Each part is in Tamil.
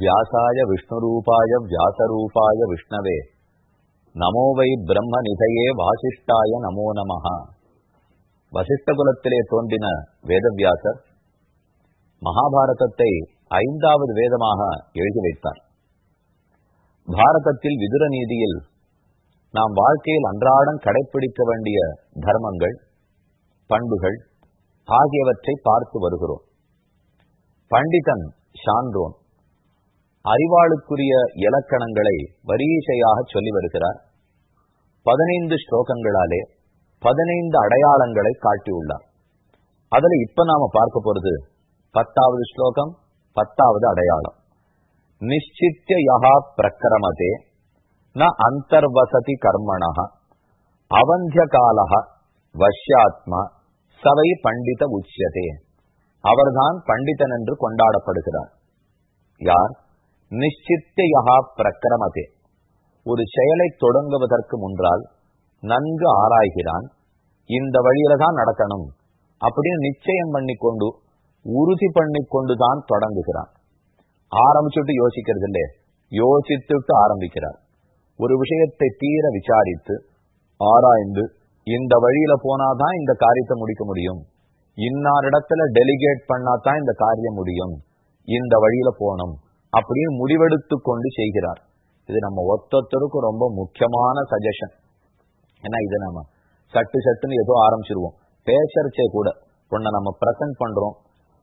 வியாசாய விஷ்ணுரூபாய வியாசரூபாய விஷ்ணவே நமோ வை பிரம்ம நிதையே வாசிஷ்டாய நமோ நமஹா வசிஷ்ட குலத்திலே தோன்றின வேதவியாசர் மகாபாரதத்தை ஐந்தாவது வேதமாக எழுதி வைத்தார். பாரதத்தில் விதுர நீதியில் நாம் வாழ்க்கையில் அன்றாடம் கடைபிடிக்க வேண்டிய தர்மங்கள் பண்புகள் ஆகியவற்றை பார்த்து வருகிறோம். பண்டிதன் சான்றோன். அறிவாளுக்குரிய இலக்கணங்களை வரிசையாக சொல்லி வருகிறார். பதினைந்து ஸ்லோகங்களாலே பதினைந்து அடையாளங்களை காட்டியுள்ளார். அதுல இப்ப நாம பார்க்க போறது பத்தாவது ஸ்லோகம் பத்தாவது அடையாளம். நிச்சித்திய யகா பிரக்கிரமதே ந அந்தர்வசதி கர்மணா அவந்திய காலக வஷ்யாத்மா சவை பண்டித உச்சியதே. அவர்தான் பண்டிதன் என்று கொண்டாடப்படுகிறார். யார்? நிச்சித்திய யகா பிரக்கிரமதே. ஒரு செயலை தொடங்குவதற்கு முன்றால் நன்கு ஆராய்கிறான் இந்த வழியில தான் நடக்கணும் அப்படின்னு நிச்சயம் பண்ணி கொண்டு உறுதி பண்ணி கொண்டுதான் தொடங்குகிறான். ஆரம்பிச்சுட்டு யோசிக்கிறது இல்லையே யோசித்துட்டு ஆரம்பிக்கிறார். ஒரு விஷயத்தை தீர விசாரித்து ஆராய்ந்து இந்த வழியில போனாதான் இந்த காரியத்தை முடிக்க முடியும். இன்னாரிடத்துல டெலிகேட் பண்ணாதான் இந்த காரியம் முடியும். இந்த வழியில போனோம் அப்படின்னு முடிவெடுத்து கொண்டு செய்கிறார். இது நம்ம ஒத்தொத்தருக்கும் ரொம்ப முக்கியமான சஜஷன் ஏன்னா இதை நம்ம சட்டு சட்டுன்னு ஏதோ ஆரம்பிச்சிருவோம். பேசறச்சே கூட. உன்னை நம்ம ப்ரெசென்ட் பண்றோம்.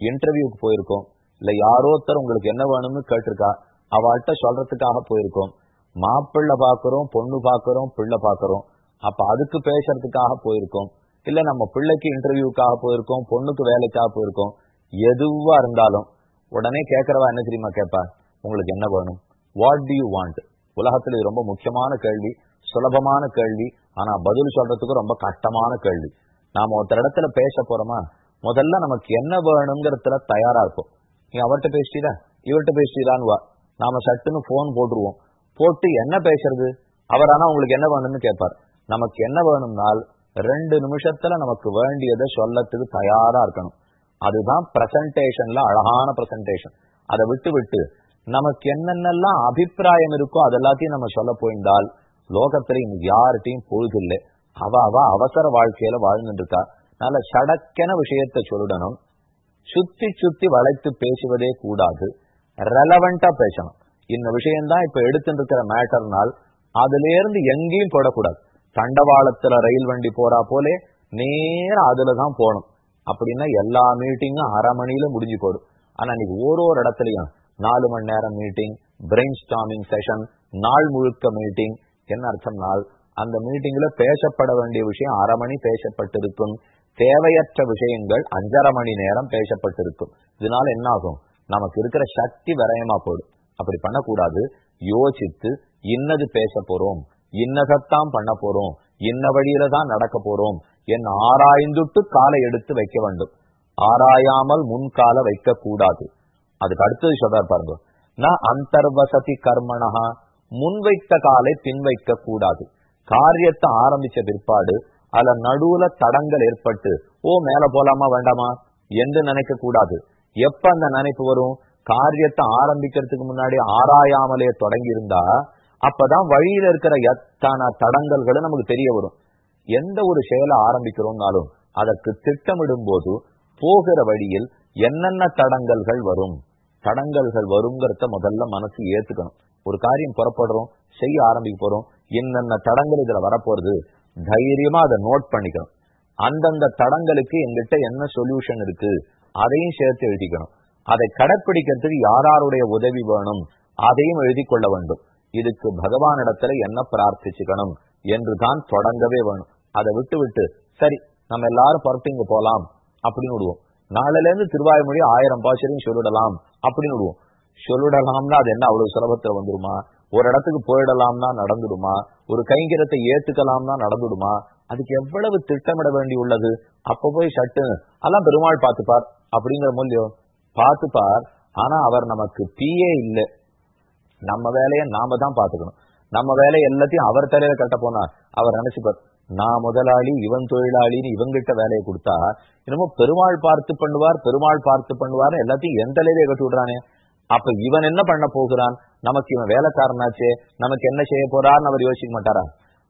இன்டர்வியூக்கு போயிருக்கோம். இல்ல யாரோத்தர் உங்களுக்கு என்ன வேணும்னு கேட்டிருக்கா? அவள்கிட்ட சொல்றதுக்காக போயிருக்கோம். மாப்பிள்ளை பாக்குறோம் பொண்ணு பாக்குறோம் பிள்ளை பாக்குறோம் அப்ப அதுக்கு பேசுறதுக்காக போயிருக்கோம். இல்ல நம்ம பிள்ளைக்கு இன்டர்வியூக்காக போயிருக்கோம் பொண்ணுக்கு வேலைக்காக போயிருக்கோம். எதுவா இருந்தாலும் உடனே கேட்கறவா என்ன தெரியுமா கேட்பா? உங்களுக்கு என்ன வேணும்? வாட் டு யூ வாண்ட் உலகத்துல இது ரொம்ப முக்கியமான கேள்வி சுலபமான கேள்வி ஆனா பதில் சொல்றதுக்கு ரொம்ப கஷ்டமான கேள்வி. நாம ஒருத்தர் இடத்துல பேச போறோமா? முதல்ல நமக்கு என்ன வேணுங்கிறதுல தயாரா இருப்போம். நீ அவர்கிட்ட பேசிட்டா இவர்கிட்ட பேசிட்டான்னு வா நாம சட்டுன்னு போன் போட்டுருவோம். போட்டு என்ன பேசுறது? அவர் ஆனா உங்களுக்கு என்ன வேணும்னு கேட்பார். நமக்கு என்ன வேணும்னால் ரெண்டு நிமிஷத்துல நமக்கு வேண்டியதை சொல்லத்துக்கு தயாரா இருக்கணும். அதுதான் பிரசன்டேஷன்ல அழகான பிரசன்டேஷன் அதை விட்டு விட்டு நமக்கு என்னென்னலாம் அபிப்பிராயம் இருக்கோ அதெல்லாத்தையும் நம்ம சொல்ல போயிருந்தால் லோகத்துல இன்னைக்கு யார்கிட்டையும் பொழுதில்லை. அவ அவ அவசர வாழ்க்கையில வாழ்ந்துட்டு இருக்கா நல்ல சடக்கென விஷயத்த சொல்லணும். சுத்தி சுத்தி வளைத்து பேசுவதே கூடாது. ரெலவெண்டா பேசணும். இந்த விஷயம்தான் இப்ப எடுத்துட்டு இருக்கிற மேட்டர்னால் அதுல இருந்து எங்கேயும் போடக்கூடாது தண்டவாளத்துல ரயில் வண்டி போறா போலே நேரம் அதுலதான் போகணும். அப்படின்னா எல்லா மீட்டிங்கும் அரை மணியில முடிஞ்சு போடும் ஆனா இன்னைக்கு ஒரு ஒரு இடத்துலயும் நாலு மணி நேரம் மீட்டிங் பிரெயின் ஸ்டாமிங் செஷன் நாள் முழுக்க மீட்டிங் என்ன அர்த்தம்னால் அந்த மீட்டிங்ல பேசப்பட வேண்டிய விஷயம் அரை மணி பேசப்பட்டிருக்கும். தேவையற்ற விஷயங்கள் அஞ்சரை மணி நேரம் பேசப்பட்டிருக்கும். இதனால என்ன ஆகும் நமக்கு இருக்கிற சக்தி விரயமா போடும் அப்படி பண்ணக்கூடாது. யோசித்து இன்னது பேச போறோம். இன்னதத்தான் பண்ண போறோம். இன்ன வழியில தான் நடக்க போறோம். என் ஆராய்ந்துட்டு காலை எடுத்து வைக்க வேண்டும். ஆராயாமல் முன்கால வைக்க கூடாது அதுக்கு அடுத்தது சொல்றார் பாருங்க. நான் அந்தர்வசதி கர்மனஹா முன்வைத்த காலை பின்வைக்க கூடாது. காரியத்தை ஆரம்பிச்ச பிற்பாடு அதுல நடுவுல தடங்கள் ஏற்பட்டு ஓ மேல போலாமா வேண்டாமா என்று நினைக்க கூடாது. எப்ப அந்த நினைப்பு வரும்? காரியத்தை ஆரம்பிக்கிறதுக்கு முன்னாடி ஆராயாமலே தொடங்கி இருந்தா அப்பதான் வழியில இருக்கிற எத்தனை தடங்கல்களும் நமக்கு தெரிய வரும். எந்த ஒரு செயலை ஆரம்பிக்கிறோம்னாலும் அதற்கு திட்டமிடும் போது போகிற வழியில் என்னென்ன தடங்கல்கள் வரும்? தடங்கல்கள் வருங்கிறத முதல்ல மனசு ஏத்துக்கணும். ஒரு காரியம் புறப்படுறோம் செய்ய ஆரம்பிக்க போறோம் என்னென்ன தடங்கள் இதுல வரப்போறது தைரியமா அதை நோட் பண்ணிக்கணும். அந்தந்த தடங்களுக்கு எங்கிட்ட என்ன சொல்யூஷன் இருக்கு அதையும் சேர்த்து எழுதிக்கணும். அதை கடைப்பிடிக்கிறதுக்கு யாராருடைய உதவி வேணும் அதையும் எழுதி கொள்ள வேண்டும். இதுக்கு பகவானிடத்துல என்ன பிரார்த்திச்சுக்கணும் என்று தான் தொடங்கவே வேணும். அதை விட்டு விட்டு சரி நம்ம எல்லாரும் புறப்பட்டு இங்க போலாம் அப்படின்னு விடுவோம். நாளையில இருந்து திருவாய்மொழி ஆயிரம் பாசரையும் சொல்லிடலாம் அப்படின்னு விடுவோம். சொல்லிடலாம்னா அது என்ன? அவ்வளவு சுலபத்துல வந்துருமா? ஒரு இடத்துக்கு போயிடலாம்னா நடந்துடுமா? ஒரு கைங்கரத்தை ஏத்துக்கலாம்னா நடந்துடுமா? அதுக்கு எவ்வளவு திட்டமிட வேண்டி உள்ளது? அப்ப போய் சட்டு அதெல்லாம் பெருமாள் பார்த்துப்பார் அப்படிங்கிற மூலியம் பார்த்துப்பார் ஆனா அவர் நமக்கு தீயே இல்லை. நம்ம வேலையை நாம தான் பாத்துக்கணும் நம்ம வேலையை எல்லாத்தையும் அவர் தலையில கட்ட போனா அவர் நினைச்சுப்பார் நான் முதலாளி இவன் தொழிலாளின்னு இவங்கிட்ட வேலையை கொடுத்தா என்னமோ பெருமாள் பார்த்து பண்ணுவார் பெருமாள் பார்த்து பண்ணுவார் எல்லாத்தையும் எந்த தலையிலே கட்டி விடுறானே. அப்ப இவன் என்ன பண்ண போகிறான்? நமக்கு இவன் வேலைக்காரனாச்சே நமக்கு என்ன செய்ய போறான்னு அவர் யோசிக்க மாட்டாரா?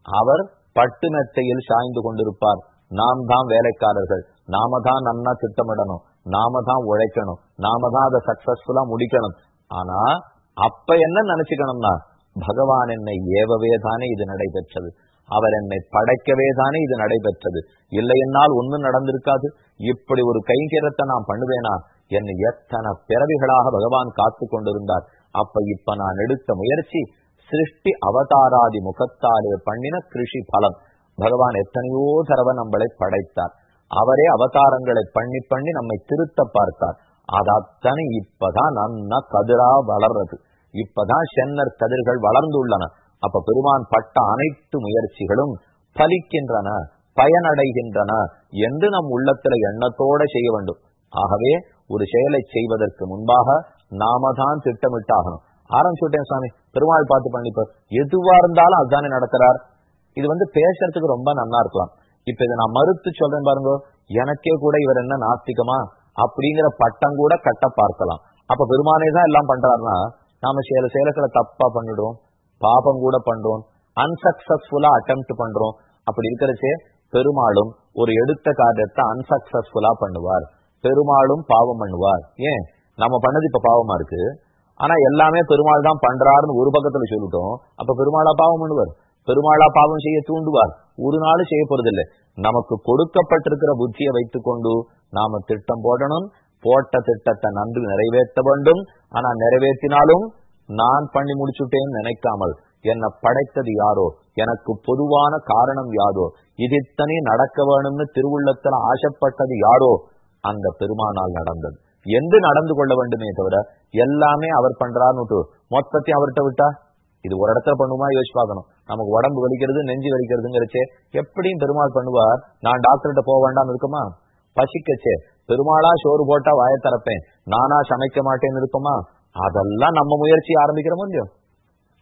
அவர் பட்டு மெத்தையில் சாய்ந்து கொண்டிருப்பார். நாம் தான் வேலைக்காரர்கள். நாம தான் நன்னா திட்டமிடணும். நாம தான் உழைக்கணும். நாம தான் அதை சக்சஸ்ஃபுல்லா முடிக்கணும். ஆனா அப்ப என்ன நினைச்சுக்கணும்னா பகவான் என்னை ஏவவே தானே இது நடைபெற்றது. அவர் என்னை படைக்கவே தானே இது நடைபெற்றது. இல்லை என்னால் ஒன்றும் நடந்திருக்காது. இப்படி ஒரு கைங்கரத்தை நான் பண்ணுவேனா? என்னை எத்தனை பிறவிகளாக பகவான் காத்து கொண்டிருந்தார். அப்ப இப்ப நான் எடுத்த முயற்சி சிருஷ்டி அவதாராதி முகத்தாலே பண்ணின கிருஷி பலம். பகவான் எத்தனையோ தடவை நம்மளை படைத்தார். அவரே அவதாரங்களை பண்ணி பண்ணி நம்மை திருத்த பார்த்தார். அது அத்தனை இப்பதான் நன்னா கதிரா வளர்றது. இப்பதான் சென்னர் கதிர்கள் வளர்ந்துள்ளன. அப்ப பெருமான் பட்ட அனைத்து முயற்சிகளும் பலிக்கின்றன பயனடைகின்றன என்று நம் உள்ளத்துல எண்ணத்தோட செய்ய வேண்டும். ஆகவே ஒரு செயலை செய்வதற்கு முன்பாக நாம தான் திட்டமிட்டாகணும். ஆரம்பிச்சுட்டேன் சுவாமி. பெருமாள் பார்த்து பண்ணிப்ப எதுவா இருந்தாலும் அதுதானே நடக்கிறார். இது வந்து பேசுறதுக்கு ரொம்ப நல்லா இருக்கலாம். இப்ப இதை நான் மறுத்து சொல்றேன் பாருங்க. எனக்கே கூட இவர் என்ன நாஸ்திகமா? அப்படிங்கிற பட்டம் கூட கட்ட பார்க்கலாம். அப்ப பெருமானே தான் எல்லாம் பண்றாருன்னா நாம சில செயல்களை தப்பா பண்ணிடுவோம். பாபம் கூட பண்றோம் அன்சக்சஸ்ஃபுல்லா அட்டம் பண்றோம். அப்படி இருக்கிறச்சே பெருமாளும் ஒரு எடுத்த காரியத்தை அன்சக்சஸ்ஃபுல்லா பண்ணுவார். பெருமாளும் பாவம் பண்ணுவார். ஏன்? நம்ம பண்ணது இப்ப பாவமா இருக்கு. ஆனா எல்லாமே பெருமாள் தான் பண்றாருன்னு ஒரு பக்கத்துல சொல்லிட்டோம். அப்ப பெருமாளா பாவம் பண்ணுவார்? பெருமாளா பாவம் செய்ய தூண்டுவார். ஒரு நாள் செய்ய போறதில்லை. நமக்கு கொடுக்கப்பட்டிருக்கிற புத்தியை வைத்துக் கொண்டு நாம திட்டம் போடணும். போட்ட திட்டத்தை நன்றி நிறைவேற்ற வேண்டும். ஆனா நிறைவேற்றினாலும் நான் பண்ணி முடிச்சுட்டேன்னு நினைக்காமல் என்னை படைத்தது யாரோ? எனக்கு பொதுவான காரணம் யாரோ? இது நடக்க வேணும்னு திருவுள்ளத்துல ஆசைப்பட்டது யாரோ? அந்த பெருமானால் நடந்தது. எந்த நடந்து கொள்ள வேண்டுமே தவிர எல்லாமே அவர் பண்றாருன்னு மொத்தத்தையும் அவர்கிட்ட விட்டா? இது ஒரு இடத்துல பண்ணுமா? யோசிச்சு பார்க்கணும். நமக்கு உடம்பு வலிக்கிறது நெஞ்சு வலிக்கிறதுங்கிறச்சே. எப்படியும் பெருமாள் பண்ணுவார். நான் டாக்டர்கிட்ட போக வேண்டாம் இருக்குமா? பசிக்கச்சே. பெருமாளா சோறு போட்டா வாய திறப்பேன். நானா சமைக்க மாட்டேன்னு இருக்குமா? அதெல்லாம் நம்ம முயற்சி ஆரம்பிக்கிறோமோ இல்லையோ?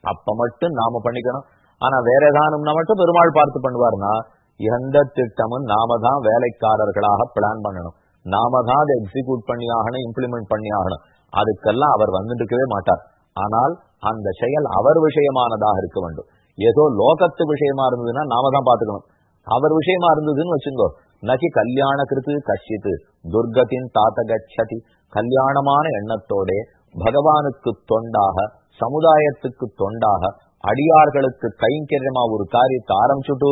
அப்ப மட்டும் நாம பண்ணிக்கணும். ஆனா வேற ஏதானும்னா மட்டும் பெருமாள் பார்த்து பண்ணுவார்னா எந்த திட்டமும் நாம தான் வேலைக்காரர்களாக பிளான் பண்ணணும். நாம தான் அதை எக்ஸிக்யூட் பண்ணி ஆகணும் இம்ப்ளிமெண்ட் பண்ணி ஆகணும். அதுக்கெல்லாம் அவர் வந்துட்டு இருக்கவே மாட்டார். ஆனால் அந்த செயல் அவர் விஷயமானதாக இருக்க வேண்டும். ஏதோ லோகத்து விஷயமா இருந்ததுன்னா நாம தான் பாத்துக்கணும் அவர் விஷயமா இருந்ததுன்னு வச்சுங்கோ நகி கல்யாண கிருத்து கஷித்து துர்கத்தின் தாத்த கச்சதி கல்யாணமான எண்ணத்தோட பகவானுக்கு தொண்டாக சமுதாயத்துக்கு தொண்டாக அடியார்களுக்கு கைங்கரியமா ஒரு காரியத்தை ஆரம்பிச்சுட்டு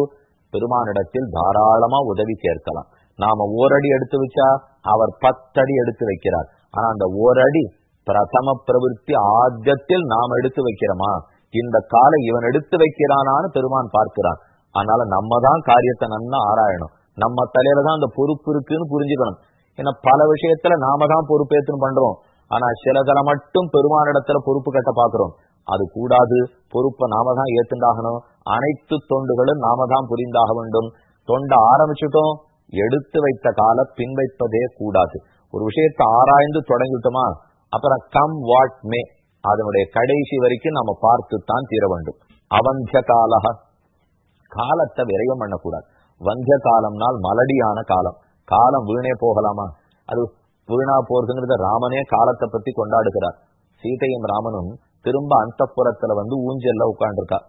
பெருமானிடத்தில் தாராளமா உதவி சேர்க்கலாம். நாம ஓரடி எடுத்து வச்சா அவர் பத்தடி எடுத்து வைக்கிறார். ஆனா அந்த ஓரடி பிரதம பிரவருத்தி ஆத்தியத்தில் நாம் எடுத்து வைக்கிறோமா? இந்த காலை இவன் எடுத்து வைக்கிறானான்னு பெருமான் பார்க்கிறான். அதனால நம்ம தான் காரியத்தை நன்னா ஆராயணும். நம்ம தலையில தான் அந்த பொறுப்பு இருக்குன்னு புரிஞ்சுக்கணும். ஏன்னா பல விஷயத்துல நாம தான் பொறுப்பேற்றுன்னு பண்றோம். ஆனா சிலதல மட்டும் பெருமானிடத்துல பொறுப்பு கட்ட பாக்குறோம் அது கூடாது. பொறுப்பை நாம தான் ஏத்துண்டாகணும். அனைத்து தொண்டுகளும் நாம தான் புரிந்தாக வேண்டும். தொண்டை ஆரம்பிச்சுட்டோம். எடுத்து வைத்த கால பின் வைப்பதே கூடாது. ஒரு விஷயத்தை ஆராய்ந்து தொடங்கிட்டோமா? அப்புறம் கம் வாட் மே அதனுடைய கடைசி வரைக்கும் நம்ம பார்த்துத்தான் தீர வேண்டும். அவந்திய காலக காலத்தை விரயம் பண்ணக்கூடாது. வந்திய காலம்னால் மலடியான காலம். காலம் வீணே போகலாமா? அது வீணா போர்ங்கிறத ராமனே காலத்தை பத்தி கொண்டாடுகிறார். சீதையும் ராமனும் திரும்ப அந்த புறத்துல வந்து ஊஞ்சல்ல உட்காந்துருக்கா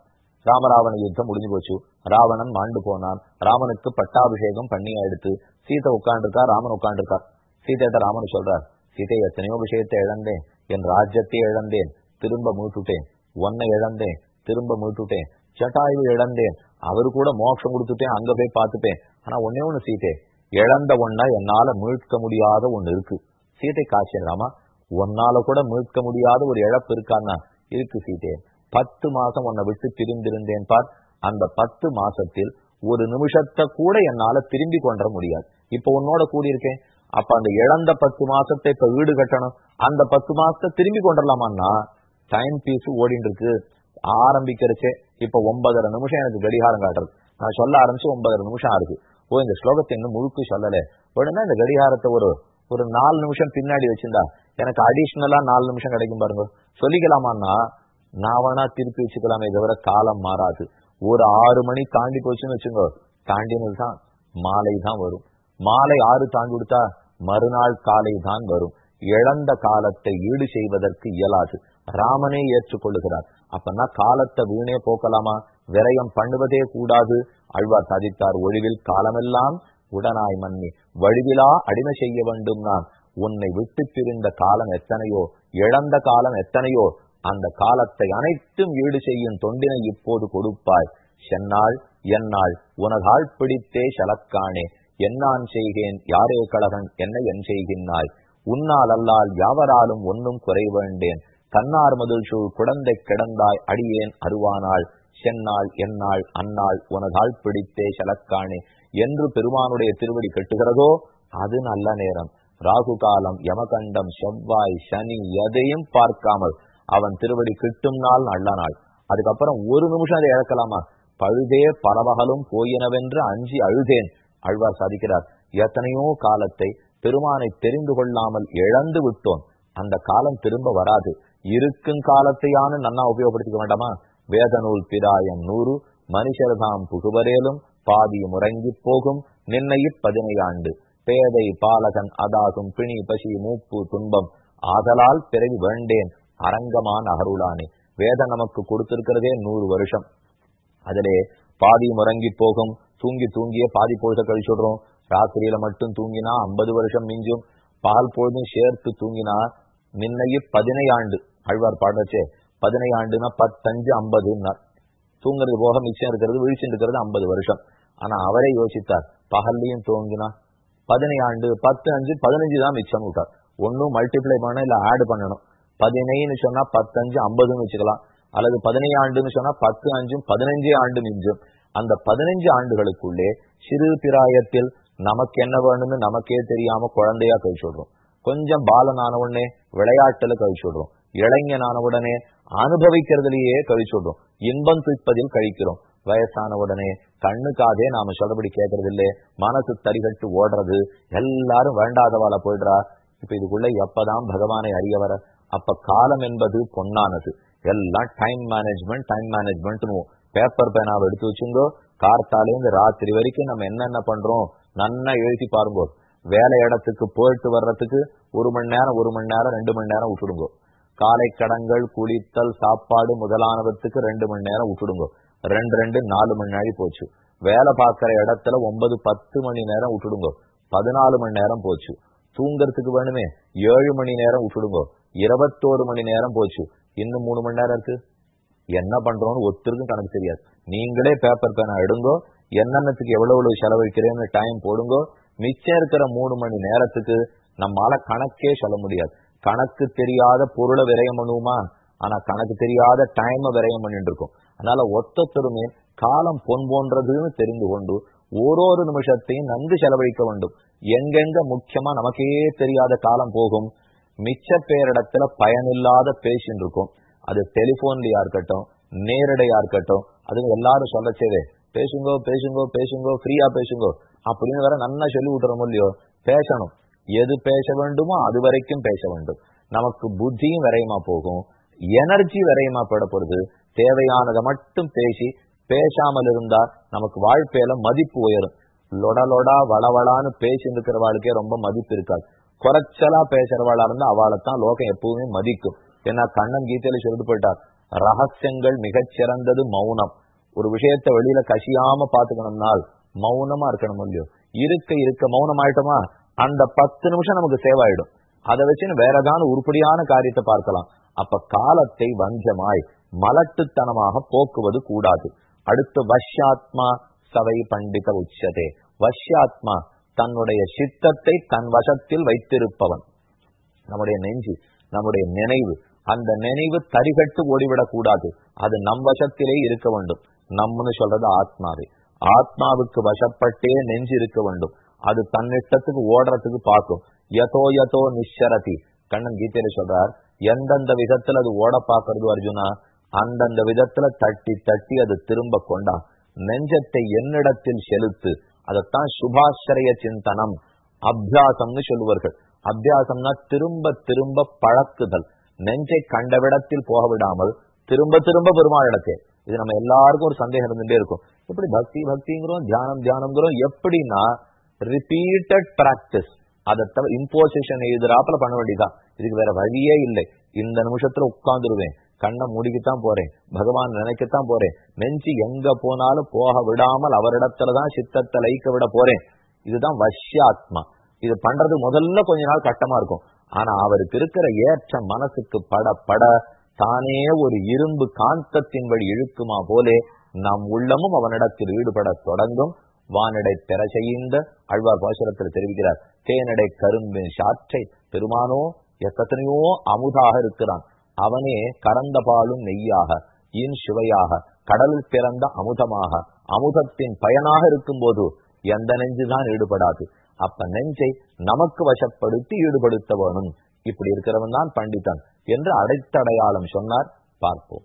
ராமராவண யுத்தம் முடிஞ்சு போச்சு. ராவணன் மாண்டு போனான். ராமனுக்கு பட்டாபிஷேகம் பண்ணி எடுத்து சீதை உட்காண்டிருக்கா ராமன் உட்காந்துருக்கா சீதையிட்ட ராமன் சொல்றார் சீதை எத்தனையோ விஷயத்தை இழந்தேன். என் ராஜ்யத்தை இழந்தேன். திரும்ப மீட்டுட்டேன். ஒன்னை இழந்தேன். திரும்ப மீட்டுட்டேன். ஜட்டாயு இழந்தேன். அவரு கூட மோட்சம் கொடுத்துட்டேன். அங்க போய் பார்த்துட்டேன். ஆனா ஒன்னே ஒண்ணு சீதை இழந்த ஒன்னா என்னால மீட்க முடியாத ஒண்ணு இருக்கு. சீதை காய்ச்சலாமா ஒன்னால கூட மீட்க முடியாத ஒரு இழப்பு இருக்கான்னா இருக்கு சீதே பத்து மாசம் உன்னை விட்டு பிரிந்திருந்தேன் பார். அந்த பத்து மாசத்தில் ஒரு நிமிஷத்தை கூட என்னால திரும்பி கொண்ட முடியாது. இப்ப உன்னோட கூடியிருக்கேன். அப்ப அந்த இழந்த பத்து மாசத்தை இப்ப வீடு கட்டணும். அந்த பத்து மாசத்தை திரும்பி கொண்டலாமான்னா டைம் பீஸ் ஓடிட்டு இருக்கு ஆரம்பிக்கிறச்சே இப்ப ஒன்பதரை நிமிஷம் எனக்கு கடிகாரம் காட்டுறது. நான் சொல்ல ஆரம்பிச்சு ஒன்பதரை நிமிஷம் ஆகுது. ஓ இந்த ஸ்லோகத்தை இன்னும் முழுக்க சொல்லல. உடனே இந்த கடிகாரத்தை ஒரு ஒரு நாலு நிமிஷம் பின்னாடி வச்சிருந்தா எனக்கு அடிஷ்னலா நாலு நிமிஷம் கிடைக்கும் பாருங்க. சொல்லிக்கலாமான்னா நான் வேணா திருப்பி வச்சுக்கலாமே தவிர காலம் மாறாது. ஒரு ஆறு மணி தாண்டி போச்சுன்னு வச்சுங்க தாண்டினது தான் மாலை தான் வரும். மாலை ஆறு தாண்டி கொடுத்தா மறுநாள் காலை தான் வரும். இழந்த காலத்தை ஈடு செய்வதற்கு இயலாது. ராமனே ஏற்றுக்கொள்ளுகிறார். அப்பன்னா காலத்தை வீணே போக்கலாமா? விரயம் பண்ணுவதே கூடாது அழ்வார் சாதித்தார் ஒழிவில் காலமெல்லாம். உடனாய் மன்னி வழிவிலா அடிமை செய்ய வேண்டும் நான். உன்னை விட்டு பிரிந்த காலம் எத்தனையோ இழந்த காலம் எத்தனையோ அந்த காலத்தை அனைத்தும் ஈடு செய்யும் தொண்டினை இப்போது கொடுப்பாய். சென்னாள் என்னாள் உனதாள் பிடித்தே சலக்கானே என்னான் செய்கேன் யாரே கழகன் என்ன என் செய்கின்றாய். உன்னால் அல்லால் யாவராலும் ஒன்னும் குறை தன்னார் முதல் சூழ் குழந்தை கிடந்தாய் அடியேன் அருவானாள் சென்னாள் என்னாள் அன்னாள் உனதால் பிடித்தே சலக்கானே என்று பெருமானுடைய திருவடி கட்டுகிறதோ அது நல்ல நேரம். ராகு காலம் யமகண்டம் செவ்வாய் சனி எதையும் பார்க்காமல் அவன் திருவடி கிட்டும் நாள் நல்ல நாள். அதுக்கப்புறம் ஒரு நிமிஷம் அதை இழக்கலாமா? பழுதே பரவகலும் போயினவென்று அஞ்சி அழுதேன். அழ்வார் சாதிக்கிறார் எத்தனையோ காலத்தை பெருமானை தெரிந்து கொள்ளாமல் இழந்து விட்டோம். அந்த காலம் திரும்ப வராது. இருக்கும் காலத்தையான நன்னா உபயோகப்படுத்திக்க வேண்டாமா? வேதநூல் பிராயம் நூறு மனுஷர்தாம் புகுவரேலும் பாதி முறங்கி போகும் நின்னையிற் பதினையாண்டு. பேதை பாலகன் அதாகும் பிணி பசி மூப்பு துன்பம். ஆதலால் பிறகு வேண்டேன் அரங்கமான் அகருளானே வேதம் நமக்கு கொடுத்திருக்கிறதே நூறு வருஷம். அதிலே பாதி முறங்கி போகும் தூங்கி தூங்கிய பாதி பொழுத கழிச்சுடுறோம். ராத்திரியில மட்டும் தூங்கினா ஐம்பது வருஷம் மிஞ்சும். பால் பொழுதும் சேர்த்து தூங்கினா நின்னையே பதினையாண்டு. அழ்வார் பாடச்சே பதினையாண்டுனா பத்தஞ்சு ஐம்பதுன்னார் தூங்குறது போக மிச்சம் இருக்கிறது விழிச்சுட்டு இருக்கிறது ஐம்பது வருஷம். ஆனா அவரே யோசித்தார் பகல்லையும் தூங்கினா. பதினையாண்டு பத்து அஞ்சு பதினஞ்சு தான் மிச்சம் விட்டார். ஒன்னும் மல்டிப்ளை பண்ணணும் இல்ல ஆட் பண்ணணும். பதினைன்னு சொன்னா பத்தஞ்சு ஐம்பதுன்னு வச்சுக்கலாம். அல்லது பதினையாண்டுன்னு சொன்னா பத்து அஞ்சும் பதினஞ்சே ஆண்டு மிஞ்சும். அந்த பதினஞ்சு ஆண்டுகளுக்குள்ளே சிறு பிராயத்தில் நமக்கு என்ன வேணும்னு நமக்கே தெரியாம குழந்தையா கழிச்சு விடுறோம் கொஞ்சம் பாலனான உடனே விளையாட்டுல கழிச்சு விடுறோம் இளைஞனானவுடனே அனுபவிக்கிறதுலயே கழிச்சுடுறோம் இன்பம் துய்ப்பதில் கழிக்கிறோம். வயசானவுடனே கண்ணுக்காதே நாம சொல்றபடி கேட்கறது இல்லையே மனசு தரிகட்டு ஓடுறது. எல்லாரும் வேண்டாதவால போயிடுறா. இப்ப இதுக்குள்ள எப்பதான் பகவானை அறிய வர? அப்ப காலம் என்பது பொன்னானது. எல்லாம் டைம் மேனேஜ்மெண்ட் டைம் மேனேஜ்மெண்ட்னு பேப்பர் பேனாவை எடுத்து வச்சுங்கோ. கார்த்தாலேருந்து ராத்திரி வரைக்கும் நம்ம என்னென்ன பண்றோம்? நன்னா எழுதி பாருங்கோ. வேலை இடத்துக்கு போயிட்டு வர்றதுக்கு ஒரு மணி நேரம் ஒரு மணி நேரம் ரெண்டு மணி நேரம் விட்டுடுங்க. காலை கடங்கள் குளித்தல் சாப்பாடு முதலானவத்துக்கு ரெண்டு மணி நேரம் விட்டுடுங்க. ரெண்டு ரெண்டு நாலு மணி நேரம் போச்சு வேலை பார்க்கிற இடத்துல ஒன்பது பத்து மணி நேரம் விட்டுடுங்க. பதினாலு மணி நேரம் போச்சு. தூங்கறதுக்கு வேணுமே ஏழு மணி நேரம் விட்டுடுங்க. இருபத்தோரு மணி நேரம் போச்சு. இன்னும் மூணு மணி நேரம் இருக்கு. என்ன பண்றோம்னு ஒருத்தருக்கும் கணக்கு தெரியாது. நீங்களே பேப்பர் பேனா எடுங்கோ. என்னென்னத்துக்கு எவ்வளவு எவ்வளவு செலவழிக்கிறேன்னு டைம் போடுங்கோ. மிச்சம் இருக்கிற மூணு மணி நேரத்துக்கு நம்மால கணக்கே சொல்ல முடியாது. கணக்கு தெரியாத பொருளை விரயம் பண்ணுவோமா? ஆனா கணக்கு தெரியாத டைம விரயம் பண்ணிட்டு இருக்கோம். அதனால ஒத்தொத்தருமே காலம் பொன் போன்றதுன்னு தெரிந்து கொண்டு ஓரொரு நிமிஷத்தையும் நன்கு செலவழிக்க வேண்டும். எங்கெங்க முக்கியமா நமக்கே தெரியாத காலம் போகும். மிச்ச பேரிடத்துல பயனில்லாத பேசின்னு இருக்கும். அது டெலிபோன்லயா இருக்கட்டும் நேரடியா இருக்கட்டும். அதுங்க எல்லாரும் சொல்லச்சேவே பேசுங்கோ பேசுங்கோ பேசுங்கோ ஃப்ரீயா பேசுங்கோ அப்படின்னு வேற நல்லா சொல்லி விட்டுறோம் இல்லையோ? பேசணும். எது பேச வேண்டுமோ அது வரைக்கும் பேச வேண்டும். நமக்கு புத்தியும் விரையமா போகும்? எனர்ஜி விரையமா போடப்படுது தேவையானதை மட்டும் பேசி பேசாமல் இருந்தா நமக்கு வாழ்க்கையில மதிப்பு உயரும். லொட லொடா வளவளான்னு பேசிருக்கிற வாழ்க்கையே ரொம்ப மதிப்பு இருக்காது. குறைச்சலா பேசுறவாளா இருந்தா அவளைத்தான் லோகம் எப்பவுமே மதிக்கும். ஏன்னா கண்ணன் கீதையில சொல்லிட்டு போயிட்டார். ரகசியங்கள் மிகச்சிறந்தது மௌனம். ஒரு விஷயத்த வெளியில கசியாம பாத்துக்கணும்னால் மௌனமா இருக்கணும் இல்லையோ? இருக்க இருக்க மௌனம் ஆயிட்டோமா அந்த பத்து நிமிஷம் நமக்கு சேவாயிடும். அதை வச்சுன்னு வேற ஏதாவது உருப்படியான காரியத்தை பார்க்கலாம். அப்ப காலத்தை வஞ்சமாய் மலட்டுத்தனமாக போக்குவது கூடாது. அடுத்து வஷ்யாத்மா சவை பண்டித உச்சதே. வஷ்யாத்மா தன்னுடைய சித்தத்தை தன் வசத்தில் வைத்திருப்பவன். நம்முடைய நெஞ்சு நம்முடைய நினைவு அந்த நினைவு தரிகட்டு ஓடிவிடக் கூடாது. அது நம் வசத்திலே இருக்க வேண்டும். நம்மன்னு சொல்றது ஆத்மாவே. ஆத்மாவுக்கு வசப்பட்டே நெஞ்சு இருக்க வேண்டும். அது தன்னிட்டத்துக்கு ஓடுறதுக்கு பார்க்கும். யதோ யதோ நிஷரதி கண்ணன் கீதையில சொல்றார் எந்தெந்த விதத்துல அது ஓட பாக்குறது அர்ஜுனா அந்தந்த விதத்துல தட்டி தட்டி அது திரும்ப கொண்டா நெஞ்சத்தை என்னிடத்தில் செலுத்து. அதைத்தான் சுபாசிரய சிந்தனம் அபியாசம்னு சொல்லுவார்கள். அபியாசம்னா திரும்ப திரும்ப பழக்குதல். நெஞ்சை கண்டவிடத்தில் போக விடாமல் திரும்ப திரும்ப பெருமாளிடத்தே இது நம்ம எல்லாருக்கும் ஒரு சந்தேகம் இருந்துட்டே இருக்கும். எப்படி பக்தி பக்திங்கிறோம் தியானம் தியானம்ங்கிறோம். எப்படின்னா ரிப்பீட்டட் பிராக்டிஸ் அதை தவிர இம்போசிஷன் எதிராப்புல பண்ண வேண்டியதான் இதுக்கு வேற வழியே இல்லை. இந்த நிமிஷத்துல உட்கார்ந்துருவேன். கண்ணை மூடிக்கத்தான் போறேன். பகவான் நினைக்கத்தான் போறேன். நெஞ்சு எங்க போனாலும் போக விடாமல் அவரிடத்துலதான் சித்தத்தை லைக்க விட போறேன். இதுதான் வஷ்யாத்மா. இது பண்றது முதல்ல கொஞ்ச நாள் கட்டமா இருக்கும். ஆனா அவருக்கு இருக்கிற ஏற்ற மனசுக்கு பட பட தானே ஒரு இரும்பு காந்தத்தின் வழி இழுக்குமா போலே நம் உள்ளமும் அவனிடத்தில் ஈடுபட தொடங்கும். வானடை பெற செய்த அழ்வார் பாசுரத்தில் தெரிவிக்கிறார். தேனடை கரும்பின் சாற்றை பெருமானோ எத்தனையோ அமுதாக இருக்கிறான். அவனே கறந்த பாலும் நெய்யாக இன் சுவையாக கடலில் பிறந்த அமுதமாக அமுதத்தின் பயனாக இருக்கும் போது எந்த நெஞ்சுதான் ஈடுபடாது. அப்ப நெஞ்சை நமக்கு வசப்படுத்தி ஈடுபடுத்த வேணும் இப்படி இருக்கிறவன் தான் பண்டிதன் என்று அடைத்தடையாளம் சொன்னார். பார்ப்போம்.